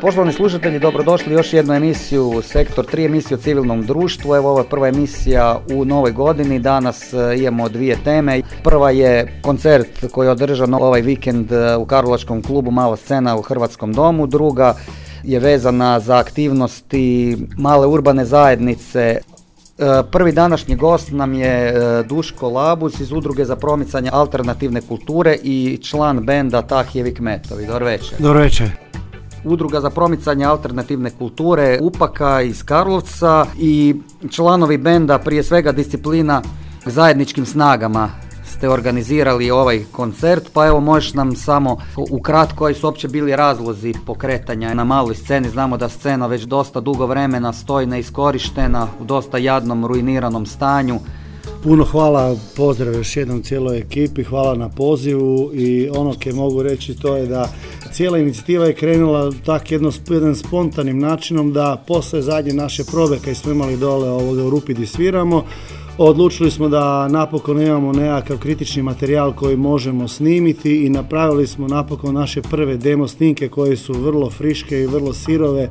Poštovani slušatelji, dobrodošli još jednu emisiju Sektor 3, emisiju o civilnom društvu. Evo ovo je prva emisija u novoj godini. Danas e, imamo dvije teme. Prva je koncert koji je održan ovaj vikend e, u Karlovačkom klubu Mala scena u Hrvatskom domu. Druga je vezana za aktivnosti male urbane zajednice. E, prvi današnji gost nam je Duško Labus iz Udruge za promicanje alternativne kulture i član benda Tahijevi Kmetovi. Dobro večer. Dobro večer. Udruga za promicanje alternativne kulture Upaka iz Karlovca i članovi benda prije svega disciplina zajedničkim snagama ste organizirali ovaj koncert, pa evo možeš nam samo ukratko koji su uopće bili razlozi pokretanja na maloj sceni. Znamo da scena već dosta dugo vremena stoji neiskorištena, u dosta jadnom, ruiniranom stanju. Puno hvala, pozdrav još jednom cijeloj ekipi, hvala na pozivu i ono ke mogu reći to je da cijela inicijativa je krenula tak jedno, jedan spontanim načinom da posle zadnje naše probe kaj smo imali dole ovoga u Rupi di sviramo, Odlučili smo da napokon imamo nekakav kritični materijal koji možemo snimiti i napravili smo napokon naše prve demo snimke koje su vrlo friške i vrlo sirove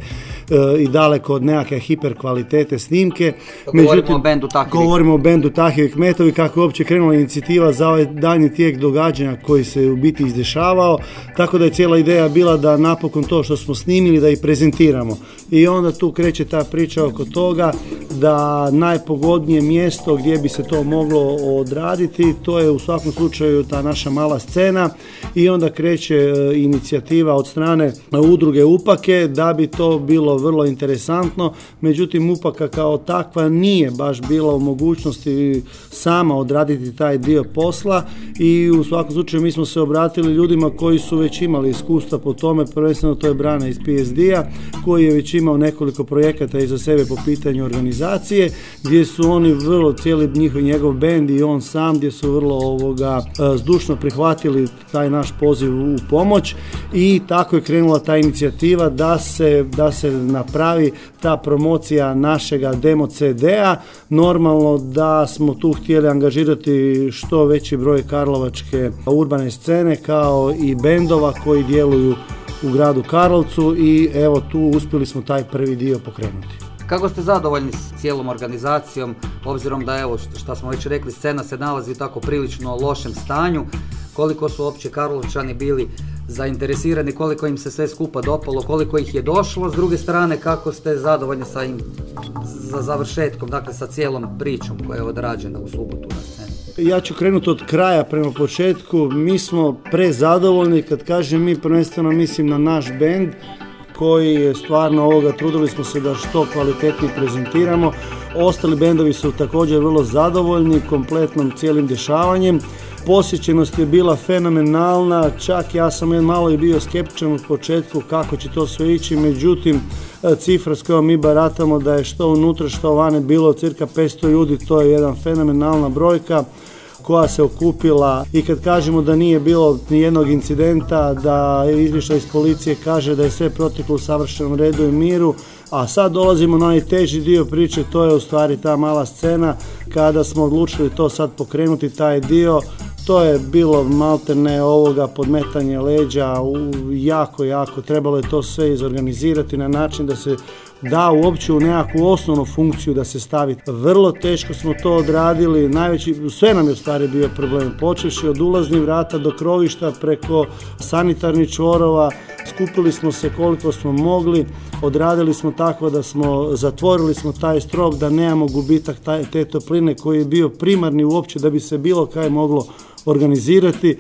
i daleko od nekakve hiper kvalitete snimke. Govorimo o bendu Tahivi. Govorimo o bendu Tahivi Kmetovi kako je uopće krenula inicijativa za ovaj daljnji tijek događanja koji se u biti izdešavao, tako da je cijela ideja bila da napokon to što smo snimili da i prezentiramo. I onda tu kreće ta priča oko toga da najpogodnije mjesto gdje bi se to moglo odraditi, to je u svakom slučaju ta naša mala scena i onda kreće e, inicijativa od strane udruge Upake da bi to bilo vrlo interesantno, međutim Upaka kao takva nije baš bila u mogućnosti sama odraditi taj dio posla i u svakom slučaju mi smo se obratili ljudima koji su već imali iskustva po tome, prvenstveno to je Brana iz PSD-a koji je već imao nekoliko projekata iza sebe po pitanju organizacije gdje su oni vrlo cijeli njihov njegov bend i on sam gdje su vrlo ovoga e, zdušno prihvatili taj naš poziv u pomoć. I tako je krenula ta inicijativa da se, da se napravi ta promocija našega demo CD-a. Normalno da smo tu htjeli angažirati što veći broj karlovačke urbane scene kao i bendova koji djeluju u gradu Karlovcu i evo tu uspjeli smo taj prvi dio pokrenuti. Kako ste zadovoljni s cijelom organizacijom, obzirom da evo što smo već rekli, scena se nalazi u tako prilično lošem stanju, koliko su uopće Karlovčani bili zainteresirani, koliko im se sve skupa dopalo, koliko ih je došlo, s druge strane kako ste zadovoljni sa im, za završetkom, dakle sa cijelom pričom koja je odrađena u subotu na sceni. Ja ću krenuti od kraja prema početku. Mi smo prezadovoljni, kad kažem mi prvenstveno mislim na naš bend, koji je stvarno ovoga, trudili smo se da što kvalitetnije prezentiramo. Ostali bendovi su također vrlo zadovoljni kompletnom cijelim dešavanjem. Posjećenost je bila fenomenalna, čak ja sam malo i bio skeptičan u početku kako će to sve ići, međutim cifra s kojom mi baratamo da je što unutra što vane bilo cirka 500 ljudi, to je jedan fenomenalna brojka koja se okupila. I kad kažemo da nije bilo ni jednog incidenta, da je izvještaj iz policije kaže da je sve proteklo u savršenom redu i miru, a sad dolazimo na onaj teži dio priče, to je u stvari ta mala scena kada smo odlučili to sad pokrenuti taj dio to je bilo maltene ovoga podmetanje leđa, jako, jako, trebalo je to sve izorganizirati na način da se da uopće u nekakvu osnovnu funkciju da se stavi. Vrlo teško smo to odradili, najveći, sve nam je u stvari bio problem, počevši od ulaznih vrata do krovišta preko sanitarnih čvorova, skupili smo se koliko smo mogli, odradili smo tako da smo, zatvorili smo taj strop da nemamo gubitak te topline koji je bio primarni uopće da bi se bilo kaj moglo organizirati.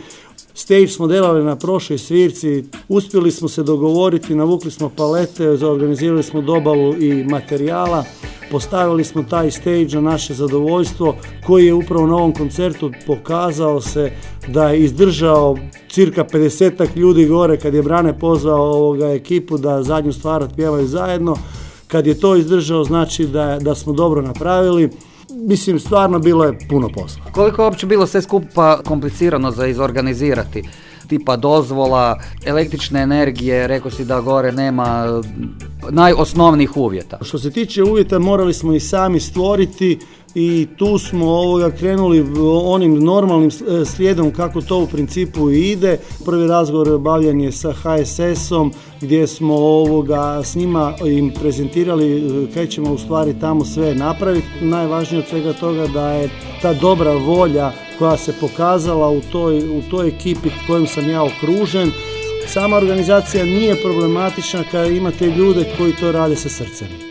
Stage smo delali na prošloj svirci, uspjeli smo se dogovoriti, navukli smo palete, organizirali smo dobavu i materijala, postavili smo taj stage na naše zadovoljstvo koji je upravo na ovom koncertu pokazao se da je izdržao cirka 50 ljudi gore kad je Brane pozvao ovoga ekipu da zadnju stvar otpjevaju zajedno. Kad je to izdržao znači da, da smo dobro napravili mislim, stvarno bilo je puno posla. Koliko je uopće bilo sve skupa komplicirano za izorganizirati? tipa dozvola, električne energije, rekao si da gore nema najosnovnijih uvjeta. Što se tiče uvjeta morali smo i sami stvoriti i tu smo ovoga krenuli onim normalnim e, slijedom kako to u principu ide. Prvi razgovor obavljen je sa HSS-om gdje smo ovoga s njima im prezentirali e, kaj ćemo u stvari tamo sve napraviti. Najvažnije od svega toga da je ta dobra volja koja se pokazala u toj, u toj ekipi kojom sam ja okružen. Sama organizacija nije problematična kad imate ljude koji to rade sa srcem.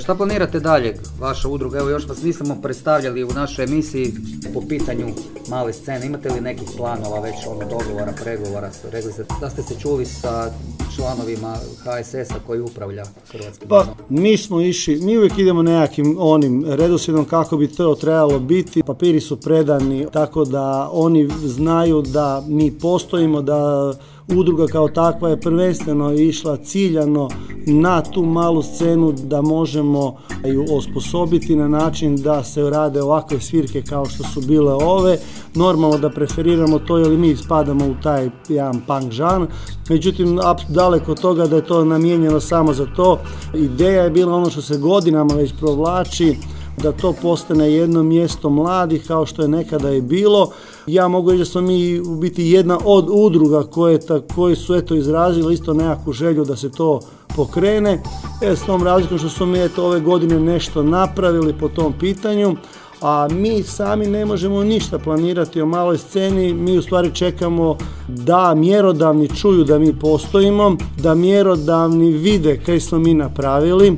Šta planirate dalje, vaša udruga? Evo još vas nismo predstavljali u našoj emisiji po pitanju male scene. Imate li nekih planova već ono dogovora, pregovora? Rekli ste da ste se čuli sa članovima HSS-a koji upravlja Hrvatskim Pa, mi smo išli, mi uvijek idemo nekakvim onim redoslijedom kako bi to trebalo biti. Papiri su predani tako da oni znaju da mi postojimo, da udruga kao takva je prvenstveno išla ciljano na tu malu scenu da možemo ju osposobiti na način da se rade ovakve svirke kao što su bile ove. Normalno da preferiramo to jer mi spadamo u taj jedan punk žan. Međutim, daleko toga da je to namijenjeno samo za to. Ideja je bila ono što se godinama već provlači, da to postane jedno mjesto mladih kao što je nekada i bilo. Ja mogu reći da smo mi u biti jedna od udruga koje, koje su eto izrazili isto nekakvu želju da se to pokrene. E, s tom razlikom što smo mi eto ove godine nešto napravili po tom pitanju, a mi sami ne možemo ništa planirati o maloj sceni, mi u stvari čekamo da mjerodavni čuju da mi postojimo, da mjerodavni vide kaj smo mi napravili,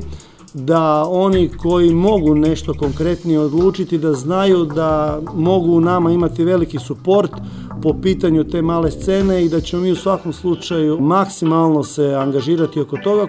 da oni koji mogu nešto konkretnije odlučiti da znaju da mogu u nama imati veliki suport po pitanju te male scene i da ćemo mi u svakom slučaju maksimalno se angažirati oko toga.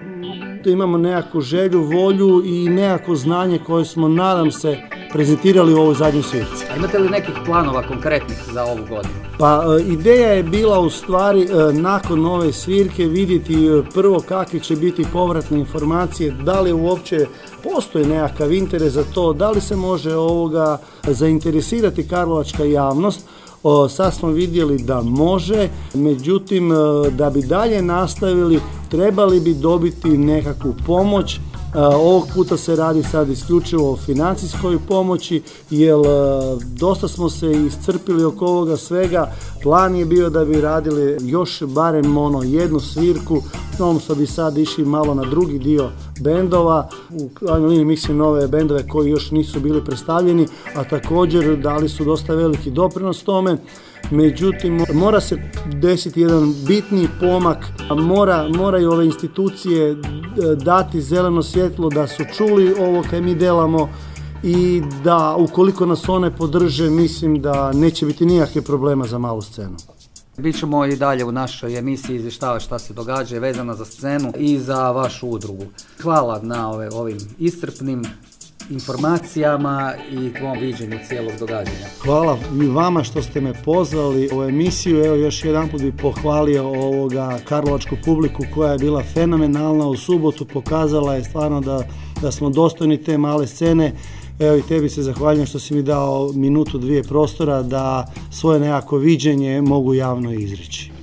Da imamo nekakvu želju, volju i nekako znanje koje smo nadam se prezentirali u ovoj zadnjoj svirci. A imate li nekih planova konkretnih za ovu godinu? Pa e, ideja je bila u stvari e, nakon ove svirke vidjeti e, prvo kakve će biti povratne informacije, da li uopće postoji nekakav interes za to, da li se može ovoga zainteresirati karlovačka javnost, o, sad smo vidjeli da može, međutim da bi dalje nastavili trebali bi dobiti nekakvu pomoć ovog puta se radi sad isključivo o financijskoj pomoći, jer e, dosta smo se iscrpili oko ovoga svega. Plan je bio da bi radili još barem ono jednu svirku, no što bi sad išli malo na drugi dio bendova, u krajnjoj mislim nove bendove koji još nisu bili predstavljeni, a također dali su dosta veliki doprinos tome međutim mora se desiti jedan bitni pomak, mora, moraju ove institucije e, dati zeleno svjetlo da su čuli ovo kaj mi delamo i da ukoliko nas one podrže mislim da neće biti nikakve problema za malu scenu. Bićemo i dalje u našoj emisiji izvještavati šta se događa vezano za scenu i za vašu udrugu. Hvala na ove, ovim iscrpnim informacijama i tvom viđenju cijelog događanja. Hvala i vama što ste me pozvali u emisiju. Evo još jedan put bih pohvalio ovoga karlovačku publiku koja je bila fenomenalna u subotu. Pokazala je stvarno da, da smo dostojni te male scene. Evo i tebi se zahvaljujem što si mi dao minutu dvije prostora da svoje nekako viđenje mogu javno izreći.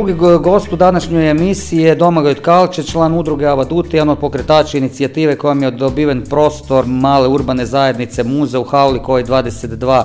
Drugi gost u današnjoj emisiji je Domagoj Tkalče, član udruge Avaduti, jedan od pokretača inicijative kojom je dobiven prostor male urbane zajednice Muze u Hauli koji 22.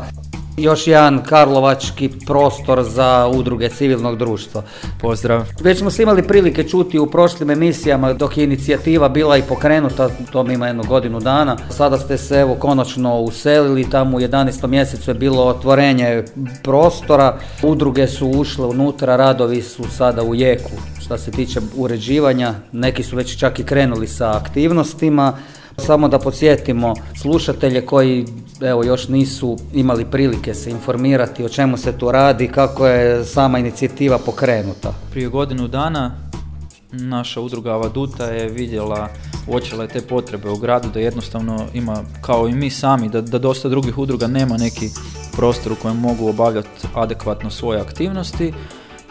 još jedan karlovački prostor za udruge civilnog društva. Pozdrav. Već smo se imali prilike čuti u prošlim emisijama dok je inicijativa bila i pokrenuta, to mi ima jednu godinu dana. Sada ste se evo konačno uselili, tamo u 11. mjesecu je bilo otvorenje prostora, udruge su ušle unutra, radovi su sada u jeku što se tiče uređivanja, neki su već čak i krenuli sa aktivnostima. Samo da podsjetimo slušatelje koji evo još nisu imali prilike se informirati o čemu se tu radi, kako je sama inicijativa pokrenuta. Prije godinu dana naša udruga Avaduta je vidjela, uočila je te potrebe u gradu da jednostavno ima, kao i mi sami, da, da dosta drugih udruga nema neki prostor u kojem mogu obavljati adekvatno svoje aktivnosti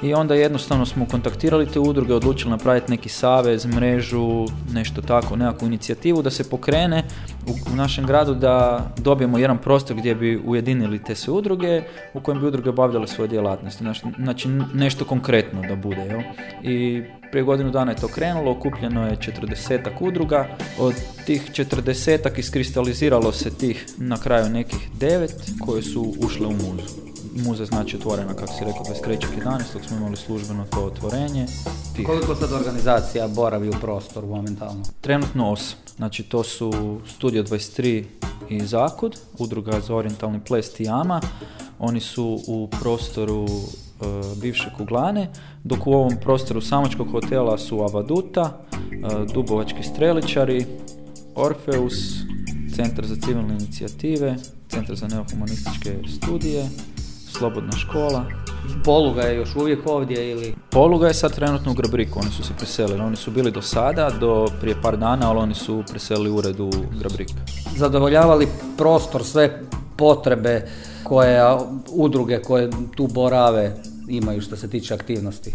i onda jednostavno smo kontaktirali te udruge, odlučili napraviti neki savez, mrežu, nešto tako, nekakvu inicijativu da se pokrene u, našem gradu da dobijemo jedan prostor gdje bi ujedinili te sve udruge u kojem bi udruge obavljale svoje djelatnosti. Znači nešto konkretno da bude. Jel? I prije godinu dana je to krenulo, okupljeno je 40 udruga, od tih 40 iskristaliziralo se tih na kraju nekih devet koje su ušle u muzu muze znači otvorena, kako si rekao, 23.11. smo imali službeno to otvorenje. Tih. Koliko sad organizacija boravi u prostoru momentalno? Trenutno 8. Znači to su Studio 23 i Zakud, udruga za orientalni ples Tijama. Oni su u prostoru e, bivše Kuglane, dok u ovom prostoru Samačkog hotela su Avaduta, e, Dubovački streličari, Orfeus, Centar za civilne inicijative, Centar za neohumanističke studije, slobodna škola. Poluga je još uvijek ovdje ili? Poluga je sad trenutno u Grabriku, oni su se preselili. Oni su bili do sada, do prije par dana, ali oni su preselili ured u Grabrik. Zadovoljavali prostor, sve potrebe koje udruge koje tu borave imaju što se tiče aktivnosti?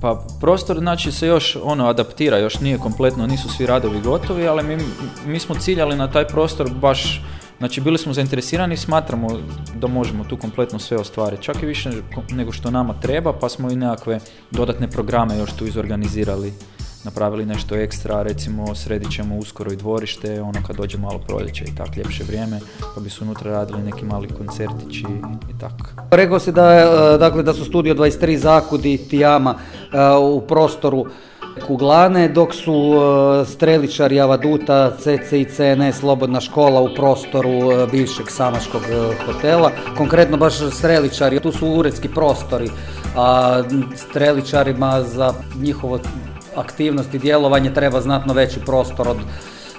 Pa prostor znači se još ono adaptira, još nije kompletno, nisu svi radovi gotovi, ali mi, mi smo ciljali na taj prostor baš Znači bili smo zainteresirani i smatramo da možemo tu kompletno sve ostvariti. Čak i više nego što nama treba, pa smo i nekakve dodatne programe još tu izorganizirali. Napravili nešto ekstra, recimo sredit ćemo uskoro i dvorište, ono kad dođe malo proljeće i tak ljepše vrijeme, pa bi su unutra radili neki mali koncertići i tako. Rekao si da, e, dakle, da su Studio 23 Zakudi Tijama e, u prostoru Kuglane, dok su e, Streličari Avaduta, CC i CNS Slobodna škola u prostoru e, bivšeg Samaškog e, hotela. Konkretno baš Streličari, tu su uredski prostori, a Streličarima za njihovo aktivnost i djelovanje treba znatno veći prostor od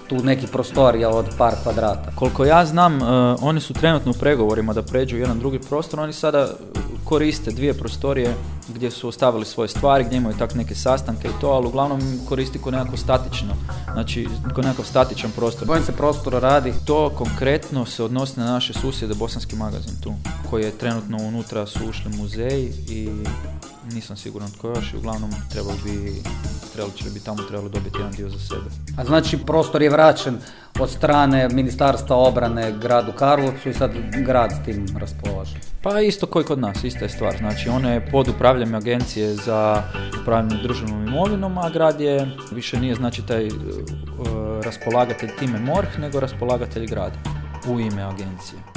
tu neki prostorija od par kvadrata. Koliko ja znam, oni su trenutno u pregovorima da pređu u jedan drugi prostor, oni sada koriste dvije prostorije gdje su ostavili svoje stvari, gdje imaju tak neke sastanke i to, ali uglavnom koristi ko nekako statično, znači ko nekakav statičan prostor. Kojem se prostor radi? To konkretno se odnosi na naše susjede, Bosanski magazin tu, koji je trenutno unutra su ušli muzeji i nisam siguran tko još i uglavnom trebalo bi Streličari bi tamo trebali dobiti jedan dio za sebe. A znači prostor je vraćen od strane Ministarstva obrane gradu Karlovcu i sad grad s tim raspolaže? Pa isto koji kod nas, ista je stvar. Znači ona je pod upravljanjem agencije za upravljanje državnom imovinom, a grad je više nije znači taj uh, raspolagatelj time MORH, nego raspolagatelj grada u ime agencije.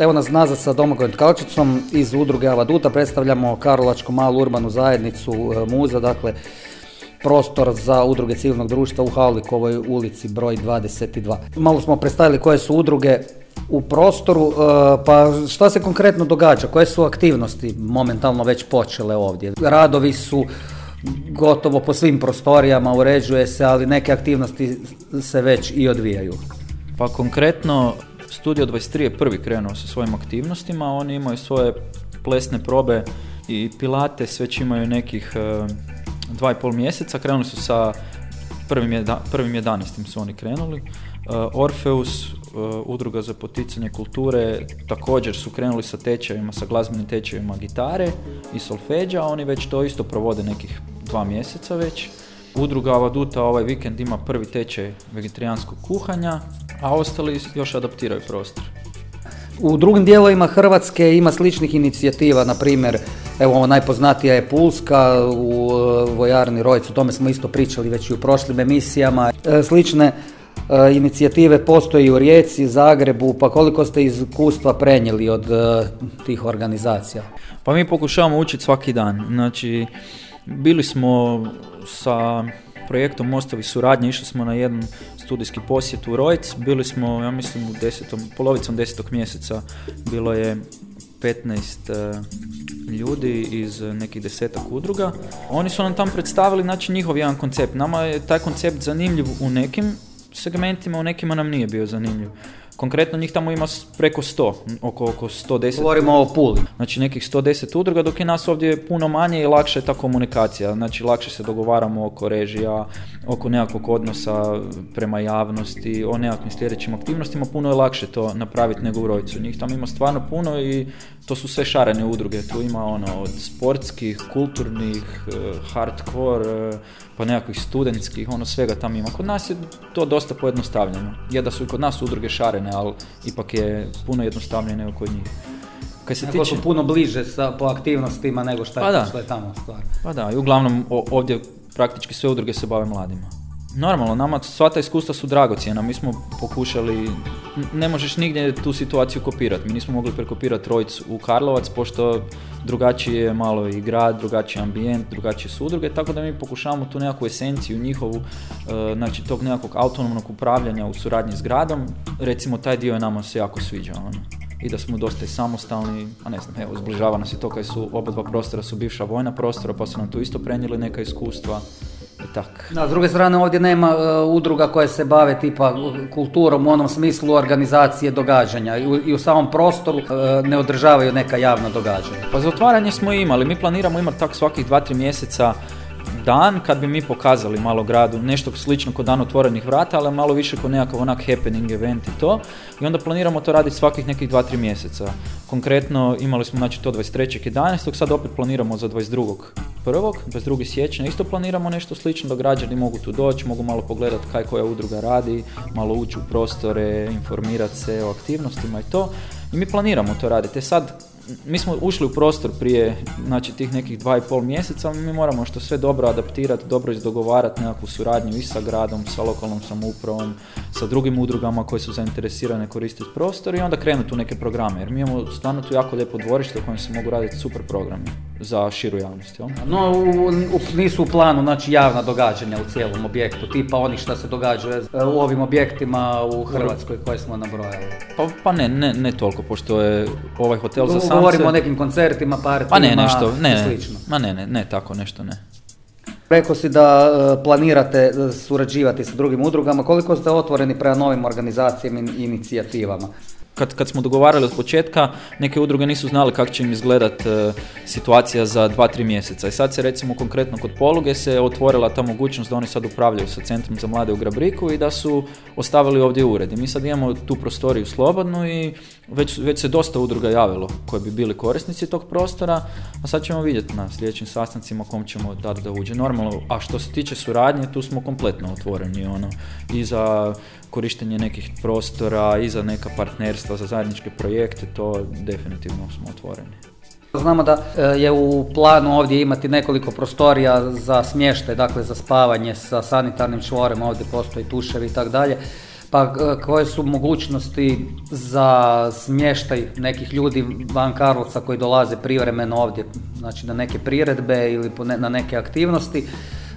Evo nas nazad sa Domagojem Tkalčicom iz udruge Avaduta. Predstavljamo Karlovačku malu urbanu zajednicu e, Muza, dakle prostor za udruge civilnog društva u Havlikovoj ulici broj 22. Malo smo predstavili koje su udruge u prostoru, e, pa šta se konkretno događa, koje su aktivnosti momentalno već počele ovdje? Radovi su gotovo po svim prostorijama, uređuje se, ali neke aktivnosti se već i odvijaju. Pa konkretno Studio 23 je prvi krenuo sa svojim aktivnostima, oni imaju svoje plesne probe i pilate, već imaju nekih e, dva i pol mjeseca, krenuli su sa prvim, jedna, prvim 11. su oni krenuli. E, Orfeus, e, udruga za poticanje kulture, također su krenuli sa tečajima, sa glazbenim tečajima gitare i solfeđa, oni već to isto provode nekih dva mjeseca već. Udruga Avaduta ovaj vikend ima prvi tečaj vegetarijanskog kuhanja, a ostali još adaptiraju prostor. U drugim dijelovima Hrvatske ima sličnih inicijativa, na primjer, evo najpoznatija je Pulska u e, vojarni Rojcu, o tome smo isto pričali već i u prošlim emisijama. E, slične e, inicijative postoji u Rijeci, Zagrebu, pa koliko ste iskustva prenijeli od tih organizacija? Pa mi pokušavamo učiti svaki dan. Znači, bili smo sa projektom Mostovi suradnje, išli smo na jedan studijski posjet u Rojc, bili smo, ja mislim, u desetom, polovicom desetog mjeseca, bilo je 15 e, ljudi iz nekih desetak udruga. Oni su nam tamo predstavili znači, njihov jedan koncept. Nama je taj koncept zanimljiv u nekim segmentima, u nekima nam nije bio zanimljiv. Konkretno njih tamo ima preko 100, oko, oko 110. Govorimo o Puli. Znači nekih 110 udruga, dok je nas ovdje puno manje i lakše je ta komunikacija. Znači lakše se dogovaramo oko režija, oko nekakvog odnosa prema javnosti, o nekakvim sljedećim aktivnostima. Puno je lakše to napraviti nego u Rojcu. Njih tamo ima stvarno puno i to su sve šarene udruge. Tu ima ono od sportskih, kulturnih, eh, hardcore, eh, pa nekakvih studentskih, ono svega tamo ima. Kod nas je to dosta pojednostavljeno. Je da su i kod nas udruge šarene, ali ipak je puno jednostavnije nego kod njih. Kad se tiče... su puno bliže sa, po aktivnostima nego što je, pa što je tamo stvar. Pa da, i uglavnom ovdje praktički sve udruge se bave mladima. Normalno, nama sva ta iskustva su dragocjena, mi smo pokušali, ne možeš nigdje tu situaciju kopirati, mi nismo mogli prekopirati Rojc u Karlovac, pošto drugačiji je malo i grad, drugačiji ambijent, drugačije su udruge, tako da mi pokušavamo tu nekakvu esenciju njihovu, e, znači tog nekakvog autonomnog upravljanja u suradnji s gradom, recimo taj dio je nama se jako sviđa, ono. i da smo dosta i samostalni, a ne znam, evo, zbližava nas je to kad su oba dva prostora su bivša vojna prostora, pa su nam tu isto prenijeli neka iskustva, tak. S druge strane ovdje nema uh, udruga koje se bave tipa kulturom u onom smislu organizacije događanja i u, i u samom prostoru uh, ne održavaju neka javna događanja. Pa za otvaranje smo imali, mi planiramo imati tak svakih 2-3 mjeseca dan kad bi mi pokazali malo gradu nešto slično kod dan otvorenih vrata, ali malo više kod nekakav onak happening event i to. I onda planiramo to raditi svakih nekih 2-3 mjeseca. Konkretno imali smo znači to 23.11. sad opet planiramo za 22. prvog, 22. siječnja isto planiramo nešto slično da građani mogu tu doći, mogu malo pogledati kaj koja udruga radi, malo ući u prostore, informirati se o aktivnostima i to. I mi planiramo to raditi. E sad, mi smo ušli u prostor prije znači, tih nekih dva i pol mjeseca, mi moramo što sve dobro adaptirati, dobro izdogovarati nekakvu suradnju i sa gradom, sa lokalnom samoupravom, sa drugim udrugama koje su zainteresirane koristiti prostor i onda krenuti u neke programe. Jer mi imamo stvarno tu jako lijepo dvorište u kojem se mogu raditi super programi za širu javnost. Jel? No, u, nisu u planu znači, javna događanja u cijelom objektu, tipa onih što se događa u ovim objektima u Hrvatskoj koje smo nabrojali. Pa, pa ne, ne, ne toliko, pošto je ovaj hotel za sam Govorimo o nekim koncertima, partima pa ne, nešto, ne, slično. Ma ne, ne, ne, tako nešto ne. Rekao si da e, planirate e, surađivati sa drugim udrugama, koliko ste otvoreni prema novim organizacijama i inicijativama? Kad, kad smo dogovarali od početka, neke udruge nisu znali kako će im izgledat e, situacija za 2-3 mjeseca. I sad se recimo konkretno kod poluge se otvorila ta mogućnost da oni sad upravljaju sa Centrom za mlade u Grabriku i da su ostavili ovdje ured. I mi sad imamo tu prostoriju slobodnu i već, već se dosta udruga javilo koji bi bili korisnici tog prostora, a sad ćemo vidjeti na sljedećim sastancima kom ćemo dati da uđe. Normalno, a što se tiče suradnje, tu smo kompletno otvoreni ono, i za korištenje nekih prostora i za neka partnerstva, za zajedničke projekte, to definitivno smo otvoreni. Znamo da e, je u planu ovdje imati nekoliko prostorija za smještaj, dakle za spavanje sa sanitarnim čvorem, ovdje postoji tuševi i tako dalje. Pa koje su mogućnosti za smještaj nekih ljudi van Karlovca koji dolaze privremeno ovdje, znači na neke priredbe ili na neke aktivnosti,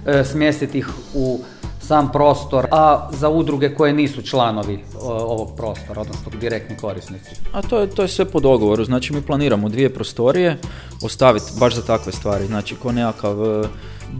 e, smjestiti ih u sam prostor, a za udruge koje nisu članovi ovog prostora, odnosno direktni korisnici? A to je, to je sve po dogovoru, znači mi planiramo dvije prostorije ostaviti baš za takve stvari, znači ko nekakav e,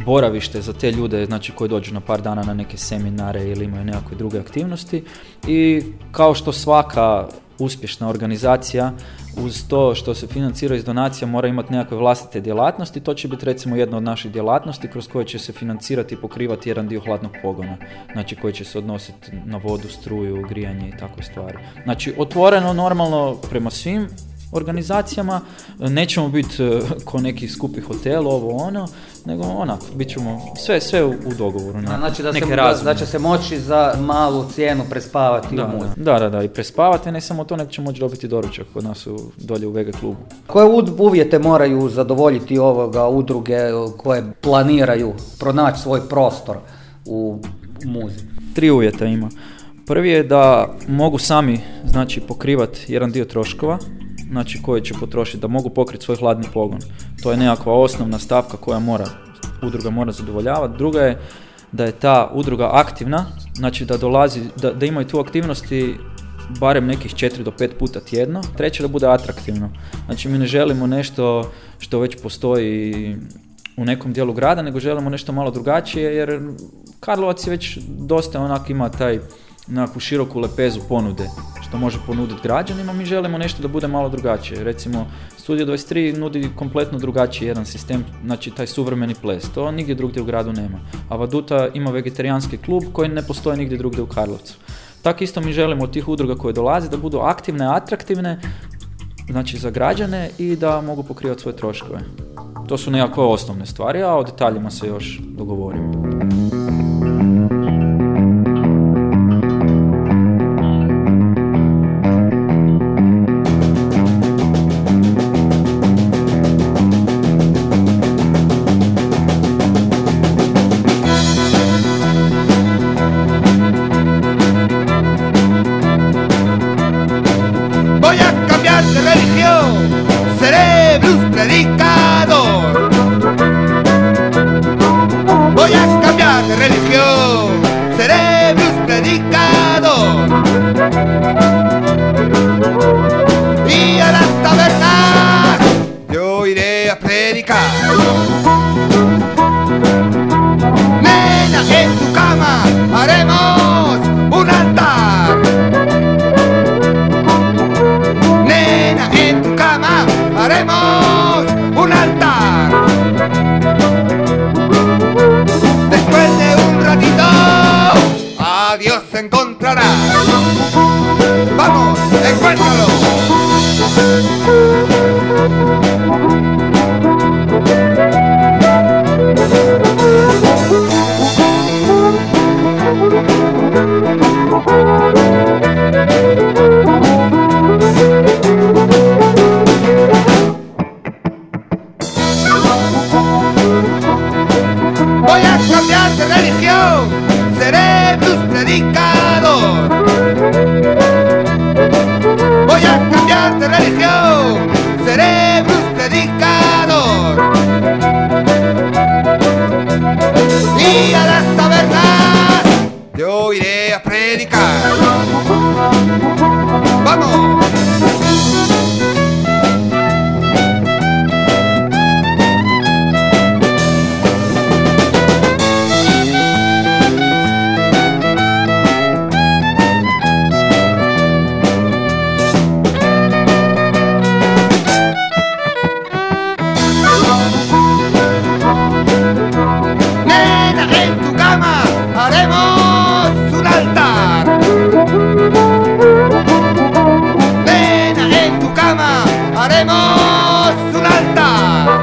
boravište za te ljude znači koji dođu na par dana na neke seminare ili imaju nekakve druge aktivnosti. I kao što svaka uspješna organizacija uz to što se financira iz donacija mora imati nekakve vlastite djelatnosti, to će biti recimo jedna od naših djelatnosti kroz koje će se financirati i pokrivati jedan dio hladnog pogona, znači koji će se odnositi na vodu, struju, grijanje i takve stvari. Znači otvoreno normalno prema svim organizacijama, nećemo biti e, ko neki skupi hotel, ovo ono, nego onak, bit ćemo sve, sve u, dogovoru. Na, znači da, neke se, da, će se moći za malu cijenu prespavati da, u Da, da, da, i prespavati, ne samo to, nego će moći dobiti doručak kod nas u, dolje u Vega klubu. Koje uvjete moraju zadovoljiti ovoga udruge koje planiraju pronaći svoj prostor u muzi? Tri uvjeta ima. Prvi je da mogu sami znači pokrivati jedan dio troškova, znači koje će potrošiti, da mogu pokriti svoj hladni pogon. To je nekakva osnovna stavka koja mora, udruga mora zadovoljavati. Druga je da je ta udruga aktivna, znači da dolazi, da, da imaju tu aktivnosti barem nekih 4 do 5 puta tjedno. Treće da bude atraktivno. Znači mi ne želimo nešto što već postoji u nekom dijelu grada, nego želimo nešto malo drugačije jer Karlovac je već dosta onak ima taj nekakvu široku lepezu ponude što može ponuditi građanima, mi želimo nešto da bude malo drugačije. Recimo, Studio 23 nudi kompletno drugačiji jedan sistem, znači taj suvremeni ples. To nigdje drugdje u gradu nema. A Vaduta ima vegetarijanski klub koji ne postoji nigdje drugdje u Karlovcu. Tako isto mi želimo od tih udruga koje dolaze da budu aktivne, atraktivne, znači za građane i da mogu pokrivati svoje troškove. To su nekakve osnovne stvari, a o detaljima se još dogovorimo. haremos. en tu cama haremos un altar. Ven en tu cama haremos un altar.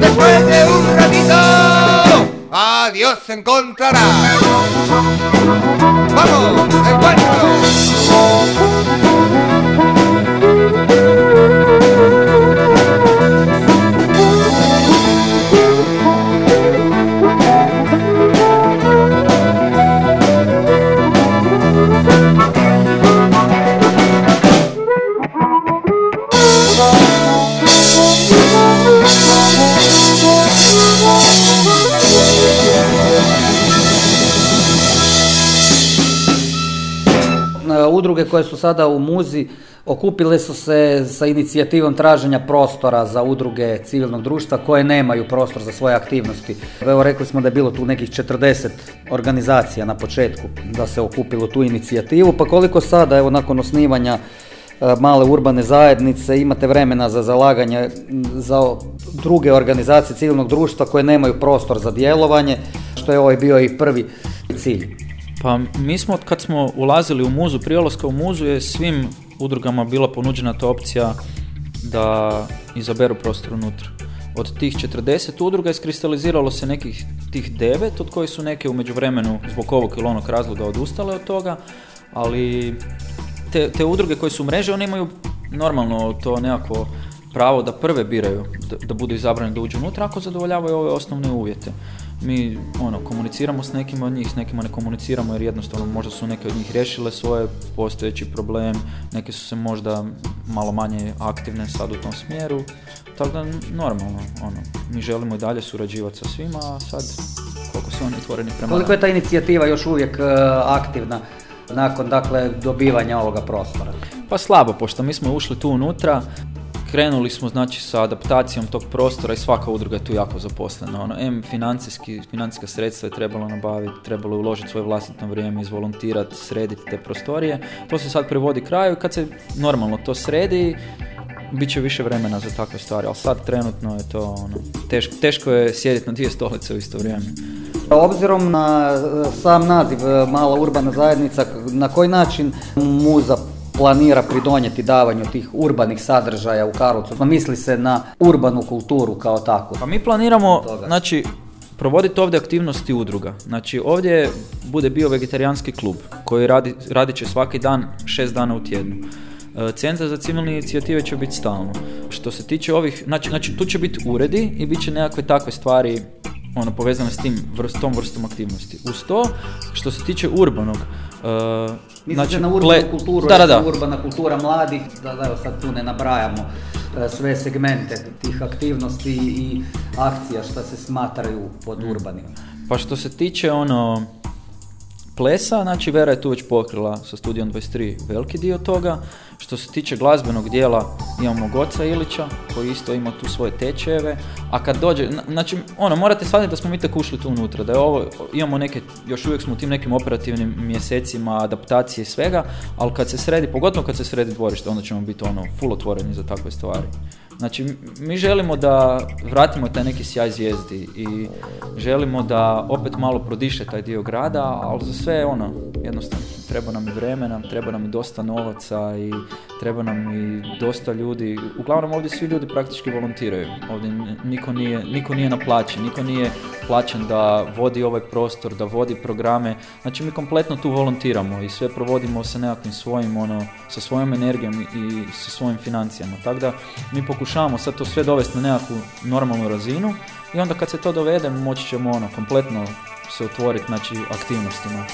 Después de un ratito, a Dios encontrarás. Vamos, encuentro. Koje su sada u Muzi okupile su se sa inicijativom traženja prostora za udruge civilnog društva koje nemaju prostor za svoje aktivnosti. Evo rekli smo da je bilo tu nekih 40 organizacija na početku da se okupilo tu inicijativu, pa koliko sada, evo nakon osnivanja e, male urbane zajednice, imate vremena za zalaganje za druge organizacije civilnog društva koje nemaju prostor za djelovanje, što je ovaj bio i prvi cilj. Pa mi smo, kad smo ulazili u muzu, prije u muzu je svim udrugama bila ponuđena ta opcija da izaberu prostor unutra. Od tih 40 udruga iskristaliziralo se nekih tih 9, od kojih su neke u međuvremenu zbog ovog ili onog razloga odustale od toga, ali te, te udruge koje su u mreži, one imaju normalno to nekako pravo da prve biraju da, da budu izabrani da uđu unutra ako zadovoljavaju ove osnovne uvjete mi ono, komuniciramo s nekima od njih, s nekima ne komuniciramo jer jednostavno možda su neke od njih riješile svoje postojeći problem, neke su se možda malo manje aktivne sad u tom smjeru, tako da normalno, ono, mi želimo i dalje surađivati sa svima, a sad koliko su oni otvoreni prema... Koliko je ta inicijativa još uvijek uh, aktivna nakon dakle dobivanja ovoga prostora? Pa slabo, pošto mi smo ušli tu unutra, krenuli smo znači sa adaptacijom tog prostora i svaka udruga je tu jako zaposlena. Ono, M, financijski, financijska sredstva je trebalo nabaviti, trebalo uložiti svoje vlastito vrijeme, izvolontirati, srediti te prostorije. To se sad privodi kraju kad se normalno to sredi, bit će više vremena za takve stvari, ali sad trenutno je to ono, teško, teško je sjediti na dvije stolice u isto vrijeme. Obzirom na e, sam naziv e, Mala urbana zajednica, na koji način muza planira pridonijeti davanju tih urbanih sadržaja u Karlovcu? Pa misli se na urbanu kulturu kao takvu. Pa mi planiramo, znači, provoditi ovdje aktivnosti udruga. Znači ovdje bude bio vegetarijanski klub koji radi, radit će svaki dan šest dana u tjednu. E, Centar za civilne inicijative će biti stalno. Što se tiče ovih, znači, znači tu će biti uredi i bit će nekakve takve stvari ono, povezane s tim, vrst, tom vrstom aktivnosti. Uz to, što se tiče urbanog, znači, na urbanu kulturu, da, da, da. urbana kultura mladih, da, da, sad tu ne nabrajamo uh, sve segmente tih aktivnosti i akcija što se smatraju pod mm. urbanim. Pa što se tiče ono, plesa, znači Vera je tu već pokrila sa studijom 23 veliki dio toga. Što se tiče glazbenog dijela imamo Goca Ilića koji isto ima tu svoje tečajeve, a kad dođe, znači ono morate shvatiti da smo mi tek ušli tu unutra, da je ovo, imamo neke, još uvijek smo u tim nekim operativnim mjesecima adaptacije i svega, ali kad se sredi, pogotovo kad se sredi dvorište, onda ćemo biti ono full otvoreni za takve stvari. Znači, mi želimo da vratimo taj neki sjaj zvijezdi i želimo da opet malo prodiše taj dio grada, ali za sve ono, jednostavno, treba nam i vremena, treba nam i dosta novaca i treba nam i dosta ljudi. Uglavnom ovdje svi ljudi praktički volontiraju. Ovdje niko nije, niko nije na plaći, niko nije plaćen da vodi ovaj prostor, da vodi programe. Znači mi kompletno tu volontiramo i sve provodimo sa nekakvim svojim, ono, sa svojom energijom i sa svojim financijama. Tako da mi pokušavamo sad to sve dovesti na nekakvu normalnu razinu i onda kad se to dovede moći ćemo ono kompletno se otvoriti znači aktivnostima.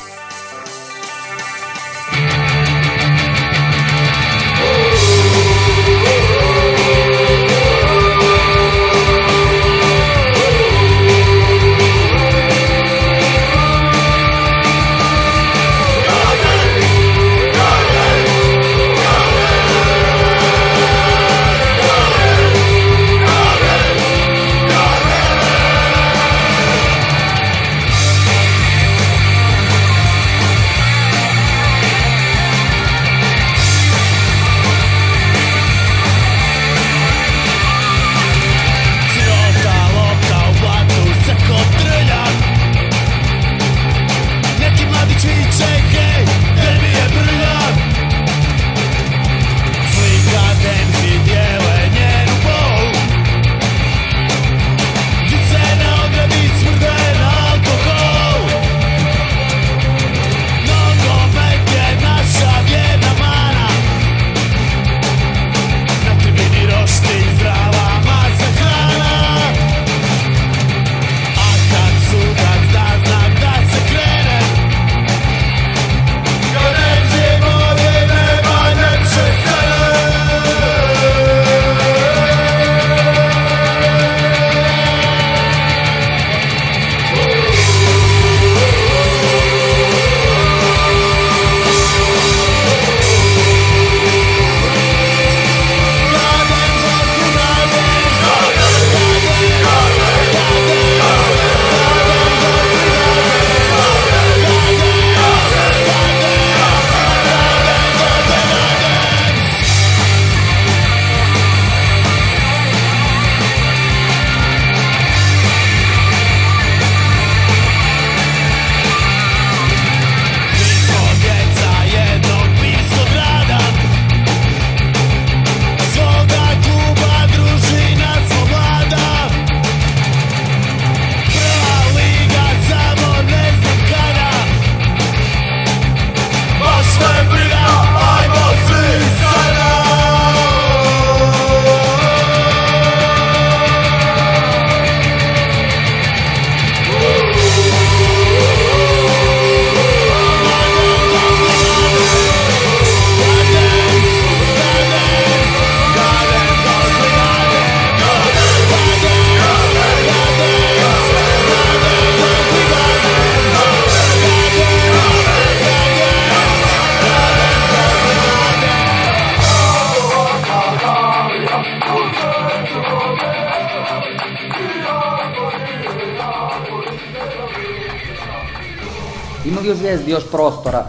Zvijezdi još prostora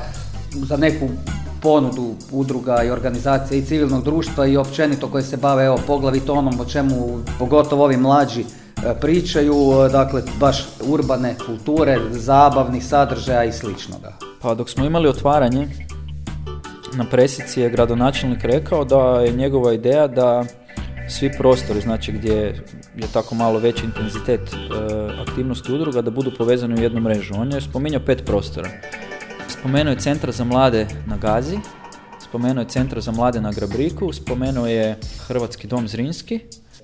za neku ponudu udruga i organizacija i civilnog društva i općenito koje se bave evo poglavito onom o čemu pogotovo ovi mlađi e, pričaju, e, dakle baš urbane kulture, zabavnih sadržaja i sličnoga. Pa dok smo imali otvaranje na presici je gradonačelnik rekao da je njegova ideja da svi prostori, znači gdje je tako malo veći intenzitet e, aktivnosti udruga, da budu povezani u jednu mrežu. On je spominjao pet prostora. Spomenuo je centar za mlade na Gazi, spomenuo je centar za mlade na Grabriku, spomenuo je Hrvatski dom Zrinski,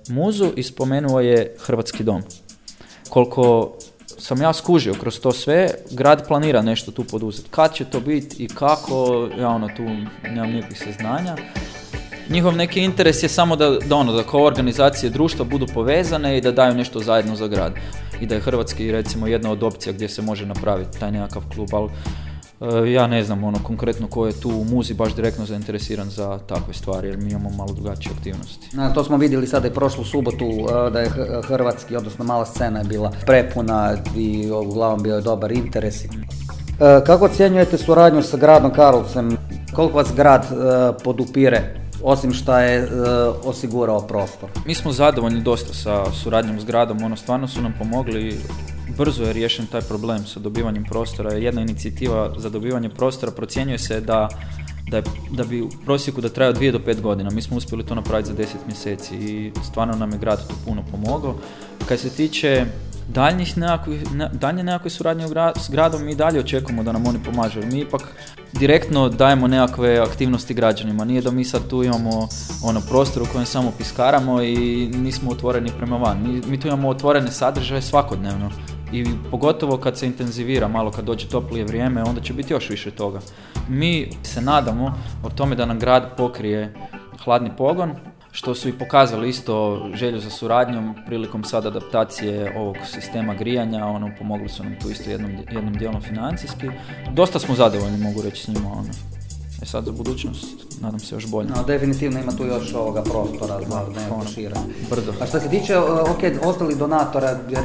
Muzu i spomenuo je Hrvatski dom. Koliko sam ja skužio kroz to sve, grad planira nešto tu poduzeti. Kad će to biti i kako, ja ono tu nemam nikakvih saznanja. Njihov neki interes je samo da, da ono, da kao organizacije društva budu povezane i da daju nešto zajedno za grad. I da je Hrvatski recimo jedna od opcija gdje se može napraviti taj nekakav klub, ali E, ja ne znam ono konkretno ko je tu u muzi baš direktno zainteresiran za takve stvari jer mi imamo malo drugačije aktivnosti. Na, to smo vidjeli sada i prošlu subotu e, da je hrvatski, odnosno mala scena je bila prepuna i uglavnom bio je dobar interes. E, kako ocjenjujete suradnju sa gradom Karlovcem? Koliko vas grad podupire osim što je osigurao prostor? Mi smo zadovoljni dosta sa suradnjom s gradom, ono stvarno su nam pomogli brzo je riješen taj problem sa dobivanjem prostora. Jedna inicijativa za dobivanje prostora procjenjuje se da, da, da bi u prosjeku da traje od 2 do 5 godina. Mi smo uspjeli to napraviti za 10 mjeseci i stvarno nam je grad tu puno pomogao. Kad se tiče daljnjih nekakvih, daljnje nekakve suradnje s gradom mi dalje očekujemo da nam oni pomažu. Mi ipak direktno dajemo nekakve aktivnosti građanima. Nije da mi sad tu imamo ono prostor u kojem samo piskaramo i nismo otvoreni prema van. Mi, mi tu imamo otvorene sadržaje svakodnevno i pogotovo kad se intenzivira, malo kad dođe toplije vrijeme, onda će biti još više toga. Mi se nadamo o tome da nam grad pokrije hladni pogon, što su i pokazali isto želju za suradnjom prilikom sad adaptacije ovog sistema grijanja, ono, pomogli su nam tu isto jednom, jednom dijelom financijski. Dosta smo zadovoljni, mogu reći s njima, ono. E sad za budućnost, nadam se još bolje. No, definitivno ima tu još ovoga prostora za nekako Brdo. A što se tiče, ok, ostalih donatora, jer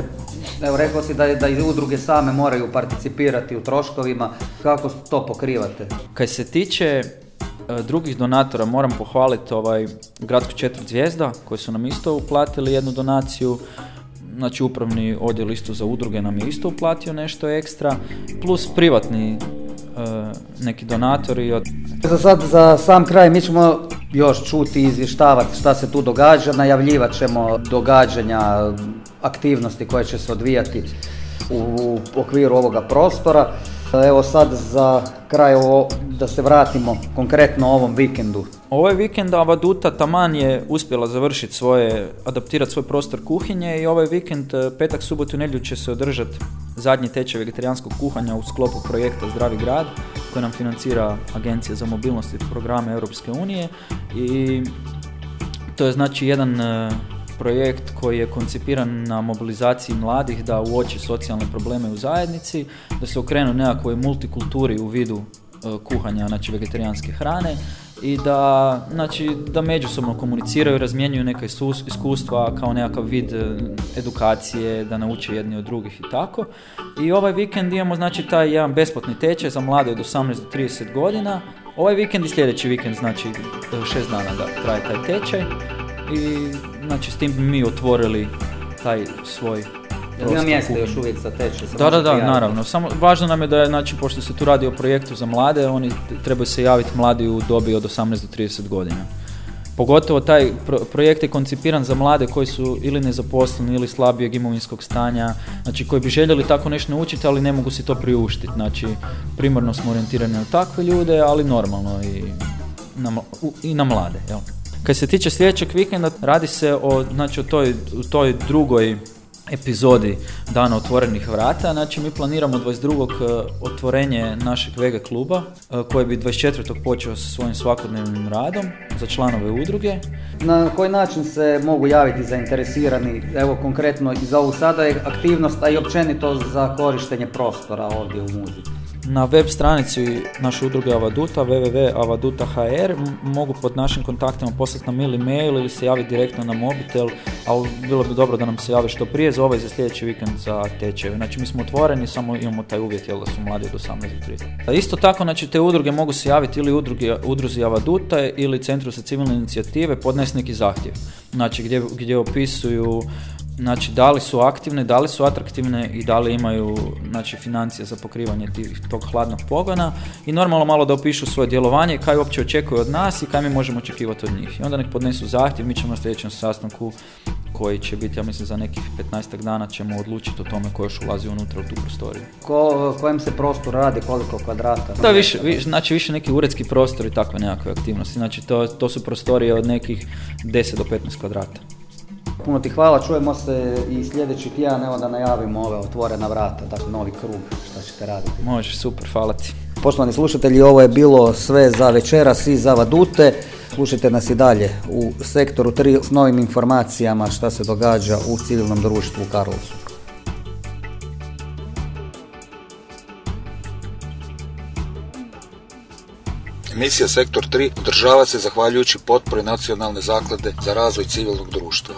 evo rekao si da, da i udruge same moraju participirati u troškovima, kako to pokrivate? Kad se tiče e, drugih donatora moram pohvaliti ovaj gradsku četvrt zvijezda koji su nam isto uplatili jednu donaciju znači upravni odjel isto za udruge nam je isto uplatio nešto ekstra plus privatni E, neki donatori. Od... Za sad, za sam kraj, mi ćemo još čuti i izvještavati šta se tu događa, najavljivat ćemo događanja, aktivnosti koje će se odvijati u okviru ovoga prostora. Evo sad za kraj ovo, da se vratimo konkretno ovom vikendu. Ovaj vikend Avaduta taman je uspjela završiti svoje, adaptirati svoj prostor kuhinje i ovaj vikend, e, petak, subotu i nedjelju će se održati zadnji tečaj vegetarijanskog kuhanja u sklopu projekta Zdravi grad koji nam financira Agencija za mobilnost i programe Europske unije i to je znači jedan e, projekt koji je koncipiran na mobilizaciji mladih da uoči socijalne probleme u zajednici, da se okrenu nekakvoj multikulturi u vidu e, kuhanja znači vegetarijanske hrane i da, znači, da međusobno komuniciraju, razmjenjuju neka iskustva kao nekakav vid e, edukacije, da nauče jedni od drugih i tako. I ovaj vikend imamo znači taj jedan besplatni tečaj za mlade od 18 do 30 godina. Ovaj vikend i sljedeći vikend, znači šest dana da traje taj tečaj i znači s tim bi mi otvorili taj svoj ima mjesta još uvijek za tečaj. Da, da, da, naravno. Samo važno nam je da je, znači, pošto se tu radi o projektu za mlade, oni trebaju se javiti mladi u dobi od 18 do 30 godina. Pogotovo taj projekt je koncipiran za mlade koji su ili nezaposleni ili slabijeg imovinskog stanja, znači koji bi željeli tako nešto naučiti, ali ne mogu si to priuštiti. Znači, primarno smo orijentirani na takve ljude, ali normalno i na, i na mlade. Jel? Kad se tiče sljedećeg vikenda, radi se o, znači, o toj, toj drugoj epizodi Dana otvorenih vrata. Znači mi planiramo 22. E, otvorenje našeg VG kluba e, koji bi 24. počeo sa svojim svakodnevnim radom za članove udruge. Na koji način se mogu javiti zainteresirani, evo konkretno i za ovu sada aktivnost, a i općenito za korištenje prostora ovdje u muzici? Na web stranici naše udruge Avaduta, www.avaduta.hr, mogu pod našim kontaktima poslati nam ili mail ili se javiti direktno na mobitel, ali bilo bi dobro da nam se jave što prije za ovaj za sljedeći vikend za tečaj. Znači mi smo otvoreni, samo imamo taj uvjet jel, da su mladi od 18 Isto tako, znači te udruge mogu se javiti ili udrugi, udruzi Avaduta ili Centru za civilne inicijative, podnesti neki zahtjev. Znači gdje, gdje opisuju Znači, da li su aktivne, da li su atraktivne i da li imaju znači, financije za pokrivanje tih, tog hladnog pogona i normalno malo da opišu svoje djelovanje, kaj uopće očekuju od nas i kaj mi možemo očekivati od njih. I onda nek podnesu zahtjev, mi ćemo na sljedećem sastanku koji će biti, ja mislim, za nekih 15 dana ćemo odlučiti o tome ko još ulazi unutra u tu prostoriju. Ko, kojem se prostor radi, koliko kvadrata? Da, više, znači više neki uredski prostor i takve nekakve aktivnosti. Znači, to, to su prostorije od nekih 10 do 15 kvadrata. Puno ti hvala, čujemo se i sljedeći tjedan, evo da najavimo ove otvorena vrata, dakle novi krug, šta ćete raditi. Može, super, hvala ti. Poštovani slušatelji, ovo je bilo sve za večeras i za Vadute. Slušajte nas i dalje u sektoru 3 s novim informacijama šta se događa u civilnom društvu u Karlovcu. Emisija Sektor 3 održava se zahvaljujući potpori Nacionalne zaklade za razvoj civilnog društva.